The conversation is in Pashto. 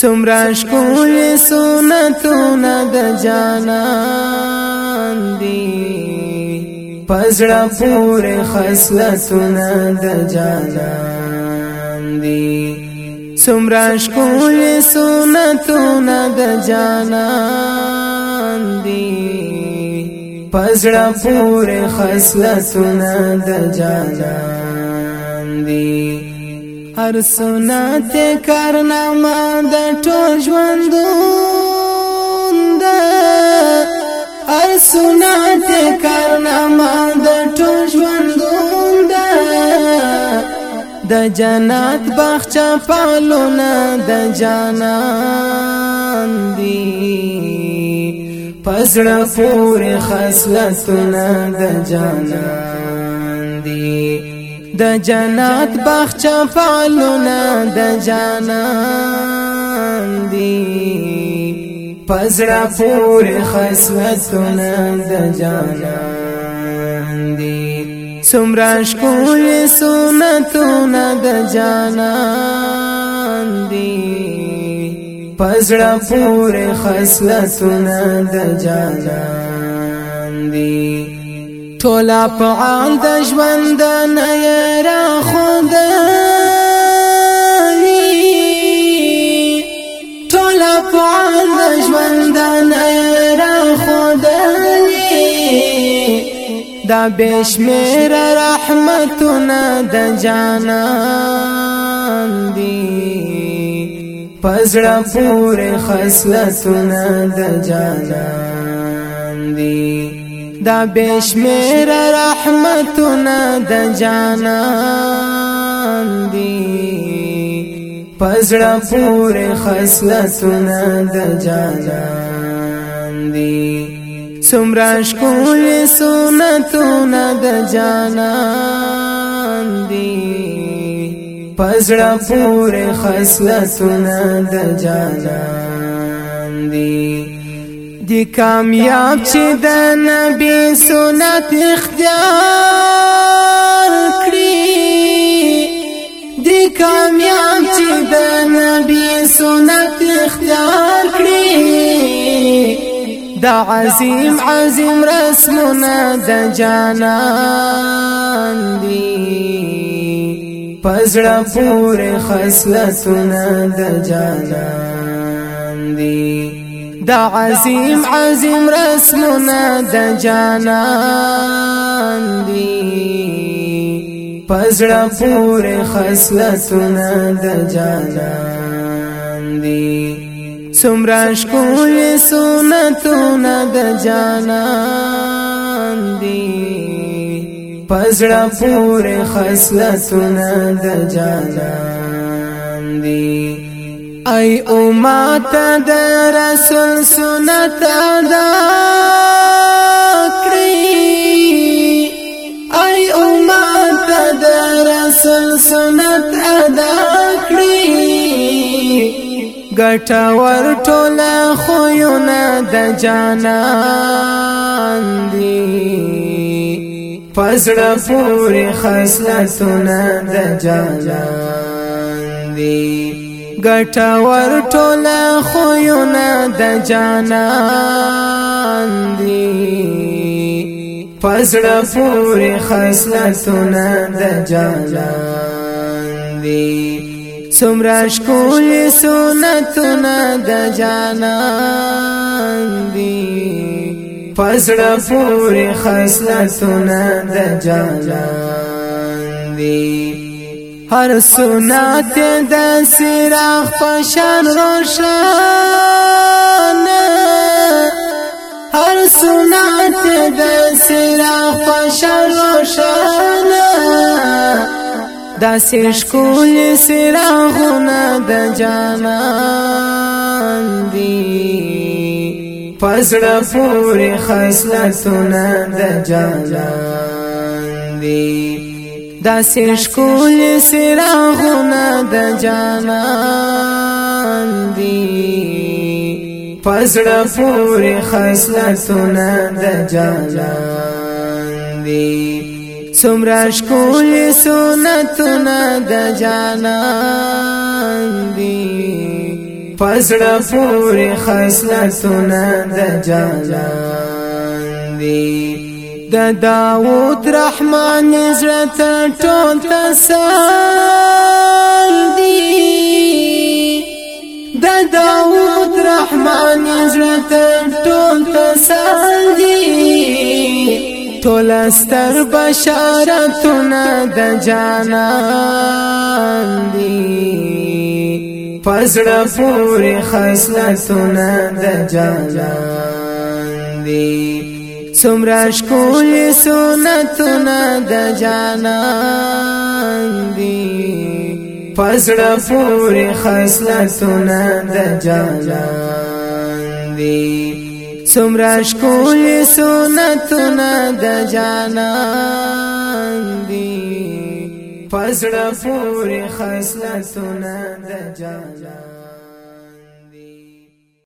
سمرا شکول سنتونه د جانان دی پزړه پور خصلتونه د جانان دی سمرا شکول سنتونه د جانان دی پزړه پور خصلتونه د جانان دی هر سنت کارنامه د ټول ژوند د هر سنت کارنامه د ټول ژوند د د جنت باغچه پالونه د جانان دی پسړه پورې خصلتونه د جانان د جنات باغچا فعلونه د جانان دی پزړه پور خصلتونه د جانان دی سمراش کول سنتونه د جانان دی پزړه پور خصلتونه د جانان دی ټولا په عام د ژوند نه را خدای ټولا په عام د ژوند نه را خدای دا بشمیر رحمتونه د جانان دی پزړه پورې خصلتونه د جانان دی دا بشمیر رحمتنا د جانان دی پزړه پور خصلتنا د جانان دی سمراش کول سنتنا د جانان دی پزړه پور خصلتنا د جانان دی دی کامیاب چې د نبی سنت اختیار کړی دی کامیاب چې د نبی سنت اختیار کړی دا عظیم عظیم رسمونه د جانان دی پزړه پورې خصلتونه د جانان دی دا عظیم عظیم رسمونه د جانان دی پزړه پورې خصلتونه د جانان دی سمراش کول سنتونه د جانان دی پزړه پورې خصلتونه د جانان دی ای امت د رسول سنت ادا کړی ای امت د رسول سنت ادا کړی ګټور ټوله خو یو نه د جانان دی پزړه پورې خاصه سنت د جانان دی ګټور ټوله خو یو نه د جانان دی پسړه پورې خصلتونه د جانان دی څومره ښکول سنتونه د جانان دی پسړه پورې خصلتونه د جانان دی هر سنات د سراغ پشان روشن هر سنات د سراغ پشان روشن دا سیش کول سراغونه د جانان دی پزړه پوری د جانان دی دا سشکول سراغونه د جانان دی پزړه پورې خصلتونه د جانان دی سمرا شکول سنتونه د جانان دی پزړه پورې خصلتونه د جانان دی د داوود رحمان حضرت ټول تسل دی د داوود رحمان حضرت ټول تسل دی ټول ستر بشارتونه د جانان دی پزړه پورې خصلتونه د جانان دی سمرا شکول سنتنا د جانان دی پزړه پورې خصلتنا د جانان دی سمرا شکول سنتنا د جانان دی پزړه پورې خصلتنا د جانان